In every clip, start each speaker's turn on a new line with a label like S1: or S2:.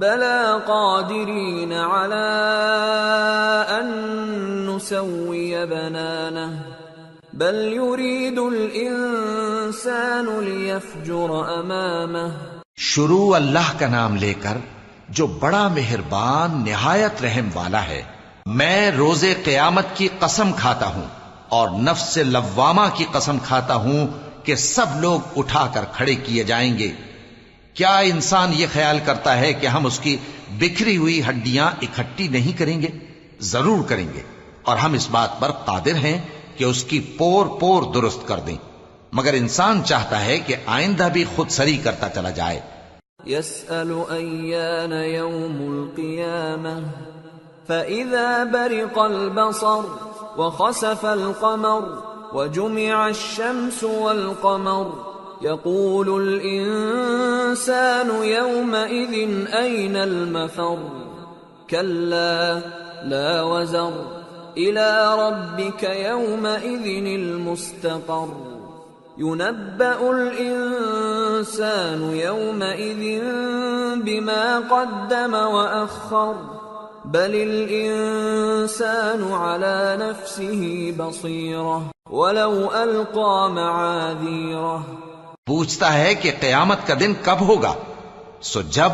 S1: بلى قادرين على أن نسوي بنانه بل يريد الإنسان ليفجر أمامه
S2: شروع اللہ کا نام لے کر جو بڑا مہربان نہایت رحم والا ہے، میں روز قیامت کی قسم کھاتا ہوں اور نفس لوامہ کی قسم کھاتا ہوں کہ سب لوگ اٹھا کر کھڑے کیے جائیں گے۔ کیا انسان یہ خیال کرتا ہے کہ ہم اس کی بکھری ہوئی ہڈیاں اکٹھی نہیں کریں گے؟ ضرور کریں گے۔ اور ہم اس بات پر قادر ہیں کہ اس کی پور پور درست کر دیں۔ مگر انسان چاہتا ہے کہ آئندہ بھی خود سری کرتا چلا جائے۔
S1: يسأل أيان يوم القيامة فإذا برق البصر وخسف القمر وجمع الشمس والقمر يقول الإنسان يومئذ أين المفر؟ كلا، لا وزر. إلى ربك يومئذ المستقر. ينبأ الإنسان يومئذ بما قدم وأخر. بل الإنسان على نفسه بصيرة. ولو ألقى معاذيره.
S2: پوچھتا ہے کہ قیامت کا دن کب ہوگا۔ سو جب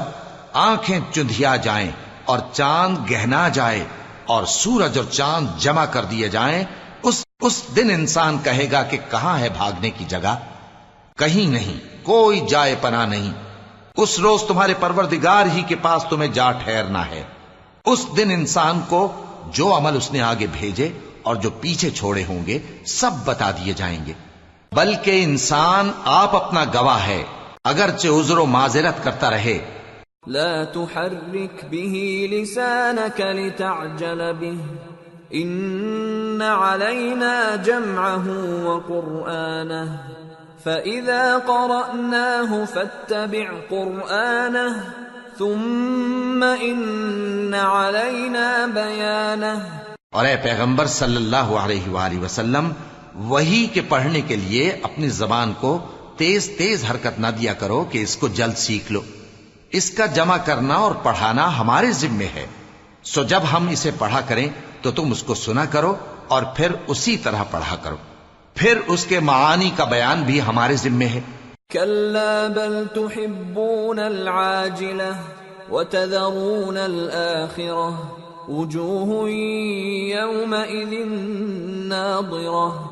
S2: آنکھیں چندھیا جائیں اور چاند گہنا جائے اور سورج اور چاند جمع کر دیے جائیں، اس اس دن انسان کہے گا کہ کہاں ہے بھاگنے کی جگہ؟ کہیں نہیں، کوئی جائے پنا نہیں۔ اس روز تمہارے پروردگار ہی کے پاس تمہیں جا ٹھہرنا ہے۔ اس دن انسان کو جو عمل اس نے آگے بھیجے اور جو پیچھے چھوڑے ہوں گے، سب بتا دیے جائیں گے۔ بلکہ انسان آپ اپنا گواہ ہے اگرچہ عذر و معذرت کرتا رہے۔
S1: لا تحرك به لسانك لتعجل به إن علينا جمعه وقرآنه فإذا قرأناه فاتبع قرآنه ثم إن علينا بيانه۔
S2: اور اے پیغمبر صلی اللہ علیہ وآلہ وسلم وہی کے پڑھنے کے لیے اپنی زبان کو تیز تیز حرکت نہ دیا کرو کہ اس کو جلد سیکھ لو۔ اس کا جمع کرنا اور پڑھانا ہمارے ذمے ہے۔ سو جب ہم اسے پڑھا کریں تو تم اس کو سنا کرو اور پھر اسی طرح پڑھا کرو۔ پھر اس کے معانی کا بیان بھی ہمارے ذمے ہے۔
S1: كلا بل تحبون العاجلة وتذرون الآخرة وجوه يومئذ ناظرة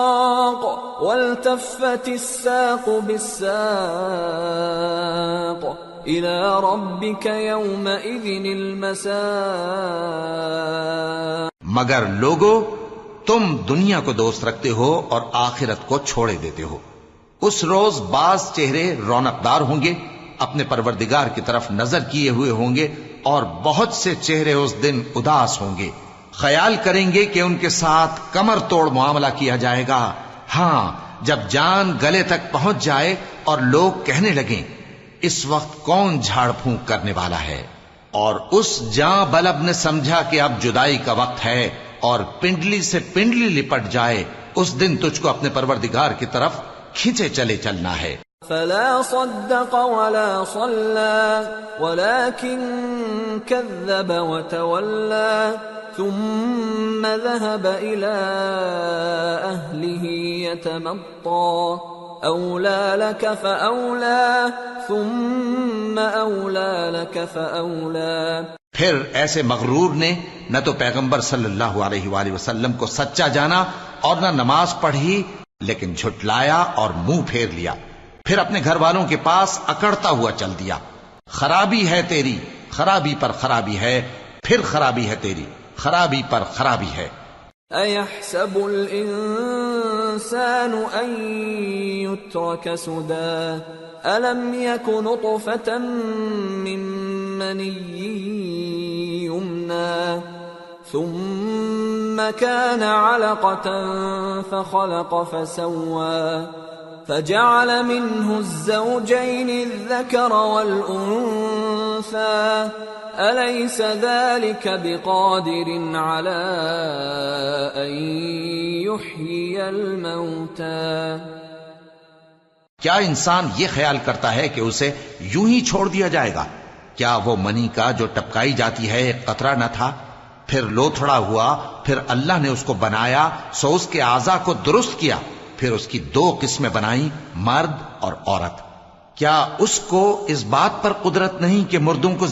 S1: والتفت الساق بالساق. إلى ربك يومئذ المساق.
S2: مگر لوگو، تم دنیا کو دوست رکھتے ہو اور آخرت کو چھوڑے دیتے ہو۔ اس روز بعض چہرے رونقدار ہوں گے، اپنے پروردگار کی طرف نظر کیے ہوئے ہوں گے اور بہت سے چہرے اس دن اداس ہوں گے۔ خیال کریں گے کہ ان کے ساتھ کمر توڑ معاملہ کیا جائے گا۔ ہاں جب جان گلے تک پہنچ جائے اور لوگ کہنے لگیں، اس وقت کون جھاڑ پھونک کرنے والا ہے؟ اور اس جاں بلب نے سمجھا کہ اب جدائی کا وقت ہے اور پنڈلی سے پنڈلی لپٹ جائے، اس دن تجھ کو اپنے پروردگار کی طرف کھینچے چلے چلنا ہے۔
S1: فلا صدق ولا صلى ولكن كذب وتولى ثم ذهب إلى أهله يتمطى. أولى لك فأولى، ثم أولى لك فأولى.
S2: پھر ایسے مغرور نے نہ تو پیغمبر صلی اللہ علیہ وآلہ وسلم کو سچا جانا اور نہ نماز پڑھی، لیکن جھٹلایا اور منہ پھیر لیا۔ پھر اپنے گھر والوں کے پاس اکڑتا ہوا چل دیا۔ خرابی ہے تیری، خرابی پر خرابی ہے، پھر خرابی ہے تیری۔ خرابی پر خرابی ہے۔
S1: أيحسب الإنسان أن يترك سدى؟ ألم يك نطفة من مني يمنى؟ ثم كان علقة فخلق فسوى۔ فجعل منه الزوجين الذكر والأنثى۔ أليس ذلك بقادر على أن يحيي الموتى؟
S2: کیا انسان یہ خیال کرتا ہے کہ اسے یوں ہی چھوڑ دیا جائے گا؟ کیا وہ منی کا جو ٹپکائی جاتی ہے ایک قطرہ نہ تھا؟ پھر لوتھڑا ہوا، پھر اللہ نے اس کو بنایا، سو اس کے اعضا کو درست کیا، پھر اس کی دو قسمیں بنائیں، مرد اور عورت۔ کیا اس کو اس بات پر قدرت نہیں کہ مردوں کو